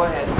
Go ahead.